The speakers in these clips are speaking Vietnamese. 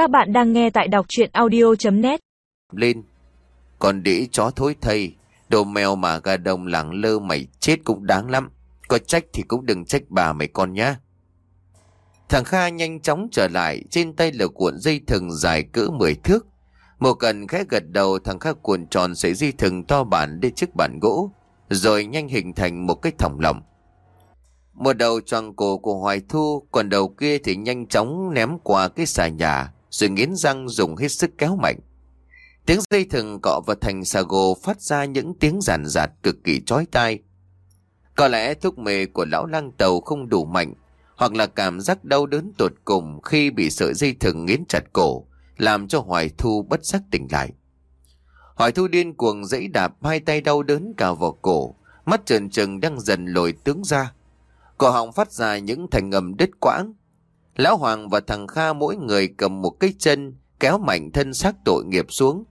Các bạn đang nghe tại đọc chuyện audio.net lên. Còn đĩ chó thối thây, đồ mèo mà gà đồng lẳng lơ mày chết cũng đáng lắm. Có trách thì cũng đừng trách bà mày con nhá. Thằng Kha nhanh chóng trở lại, trên tay là cuộn dây thừng dài cỡ 10 thước. Một cần khẽ gật đầu thằng Kha cuộn tròn sợi dây thừng to bản lên chiếc bàn gỗ, rồi nhanh hình thành một cái thòng lọng. Một đầu tròn cổ của Hoài Thu, còn đầu kia thì nhanh chóng ném qua cái xà nhà, rồi nghiến răng dùng hết sức kéo mạnh. Tiếng dây thừng cọ vào thành xà gồ phát ra những tiếng giàn giạt cực kỳ chói tai. Có lẽ thuốc mê của lão lang tàu không đủ mạnh, hoặc là cảm giác đau đớn tột cùng khi bị sợi dây thừng nghiến chặt cổ, làm cho Hoài Thu bất giác tỉnh lại. Hoài Thu điên cuồng dãy đạp hai tay đau đớn cả vào cổ, mắt trần trừng đang dần lồi tướng ra. Cổ họng phát ra những thành ngầm đứt quãng. Lão Hoàng và thằng Kha mỗi người cầm một cái chân kéo mạnh thân xác tội nghiệp xuống.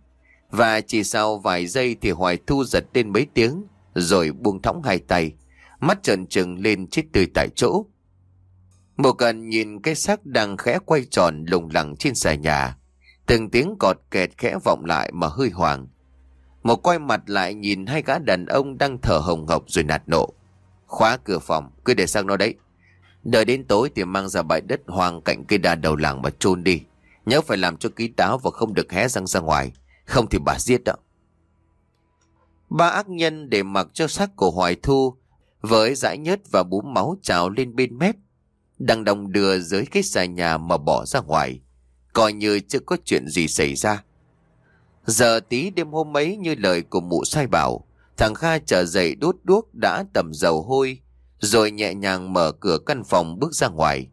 Và chỉ sau vài giây thì Hoài Thu giật lên mấy tiếng, rồi buông thõng hai tay, mắt trần trừng lên chết tươi tại chỗ. Một cần nhìn cái xác đang khẽ quay tròn lùng lẳng trên xà nhà. Từng tiếng cọt kẹt khẽ vọng lại mà hơi hoàng. Một quay mặt lại nhìn hai gã đàn ông đang thở hồng hộc rồi nạt nộ. Khóa cửa phòng, cứ để sang nó đấy. Đợi đến tối thì mang ra bãi đất hoang cạnh cây đa đầu làng mà chôn đi. Nhớ phải làm cho ký táo và không được hé răng ra ngoài. Không thì bà giết đó. Ba ác nhân để mặc cho xác của Hoài Thu với dãi nhớt và búm máu trào lên bên mép. Đang đồng đưa dưới cái xà nhà mà bỏ ra ngoài. Coi như chưa có chuyện gì xảy ra. Giờ tí đêm hôm ấy như lời của mụ sai bảo. Thằng Kha trở dậy đốt đuốc đã tầm dầu hôi. Rồi nhẹ nhàng mở cửa căn phòng bước ra ngoài.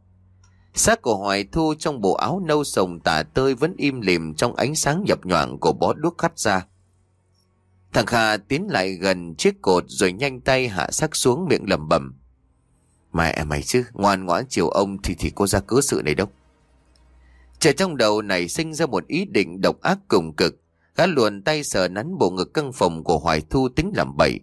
Xác của Hoài Thu trong bộ áo nâu sồng tả tơi vẫn im lìm trong ánh sáng nhập nhoạng của bó đuốc cắt ra. Thằng Kha tiến lại gần chiếc cột rồi nhanh tay hạ xác xuống miệng lẩm bẩm. Mẹ mày chứ, ngoan ngoãn chiều ông thì thì có ra cớ sự này đâu. Trẻ trong đầu này sinh ra một ý định độc ác cùng cực. Gã luồn tay sờ nắn bộ ngực căn phòng của Hoài Thu tính làm bậy.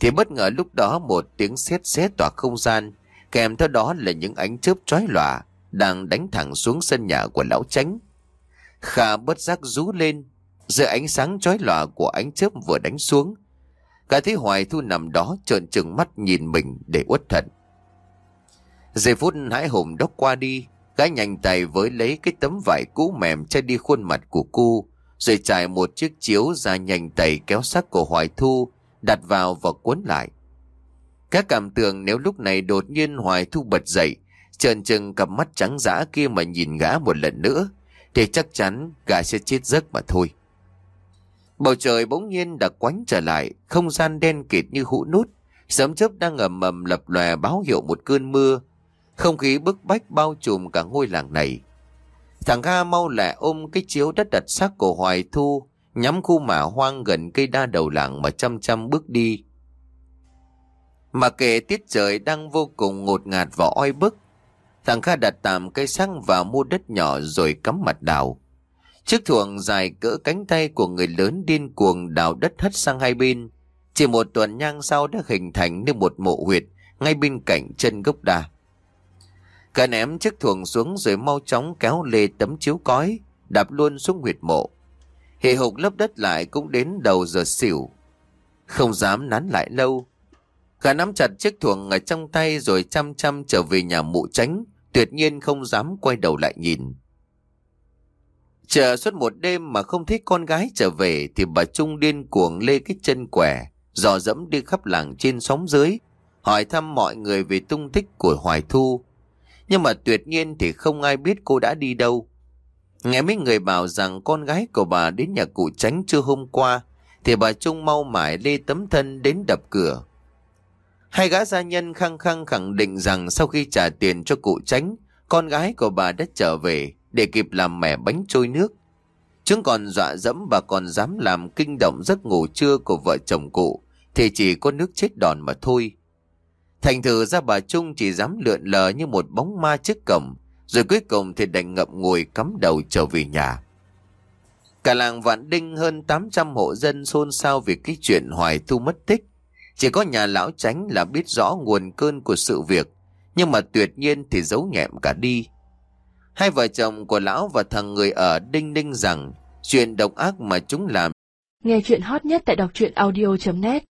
Thì bất ngờ lúc đó một tiếng sét xé tỏa không gian, kèm theo đó là những ánh chớp chói lòa đang đánh thẳng xuống sân nhà của lão tránh. khả bất giác rú lên, giữa ánh sáng chói lòa của ánh chớp vừa đánh xuống. Cả thấy Hoài Thu nằm đó trợn trừng mắt nhìn mình để uất thận. Giây phút hãi hùng đốc qua đi, gái nhanh tay với lấy cái tấm vải cũ mềm che đi khuôn mặt của cô, rồi trải một chiếc chiếu ra nhanh tay kéo xác của Hoài Thu, đặt vào và cuốn lại. Các cảm tưởng nếu lúc này đột nhiên Hoài Thu bật dậy, trần trừng cặp mắt trắng dã kia mà nhìn gã một lần nữa, thì chắc chắn gã sẽ chết giấc mà thôi. Bầu trời bỗng nhiên đã quánh trở lại, không gian đen kịt như hũ nút, sấm chớp đang ầm ầm lập lòe báo hiệu một cơn mưa. Không khí bức bách bao trùm cả ngôi làng này. Thằng Kha mau lẹ ôm cái chiếu đất đặt xác của Hoài Thu, nhắm khu mả hoang gần cây đa đầu làng mà chăm chăm bước đi. Mà kể tiết trời đang vô cùng ngột ngạt và oi bức, thằng Kha đặt tạm cây xăng và mua đất nhỏ rồi cắm mặt đào. Chiếc thuồng dài cỡ cánh tay của người lớn điên cuồng đào đất hất sang hai bên. Chỉ một tuần nhang sau đã hình thành nên một mộ huyệt ngay bên cạnh chân gốc đa. Cả ném chiếc thuồng xuống rồi mau chóng kéo lê tấm chiếu cói, đạp luôn xuống huyệt mộ. Hệ hục lấp đất lại cũng đến đầu giờ xỉu. Không dám nán lại lâu. Cả nắm chặt chiếc thuồng ở trong tay rồi chăm chăm trở về nhà mụ tránh, tuyệt nhiên không dám quay đầu lại nhìn. Chờ suốt một đêm mà không thấy con gái trở về thì bà Trung điên cuồng lê cái chân quẻ, dò dẫm đi khắp làng trên sóng dưới, hỏi thăm mọi người về tung tích của Hoài Thu. Nhưng mà tuyệt nhiên thì không ai biết cô đã đi đâu. Nghe mấy người bảo rằng con gái của bà đến nhà cụ tránh chưa hôm qua, thì bà Trung mau mải lê tấm thân đến đập cửa. Hai gã gia nhân khăng khăng khẳng định rằng sau khi trả tiền cho cụ tránh, con gái của bà đã trở về để kịp làm mẻ bánh trôi nước. Chúng còn dọa dẫm và còn dám làm kinh động giấc ngủ trưa của vợ chồng cụ, thì chỉ có nước chết đòn mà thôi. Thành thử ra bà Trung chỉ dám lượn lờ như một bóng ma trước cổng, rồi cuối cùng thì đành ngậm ngùi cắm đầu trở về nhà. Cả làng Vạn Đinh hơn 800 hộ dân xôn xao vì cái chuyện Hoài Thu mất tích. Chỉ có nhà lão tránh là biết rõ nguồn cơn của sự việc, nhưng mà tuyệt nhiên thì giấu nhẹm cả đi. Hai vợ chồng của lão và thằng người ở đinh ninh rằng chuyện độc ác mà chúng làm Nghe chuyện hot nhất tại đọc truyện audio.net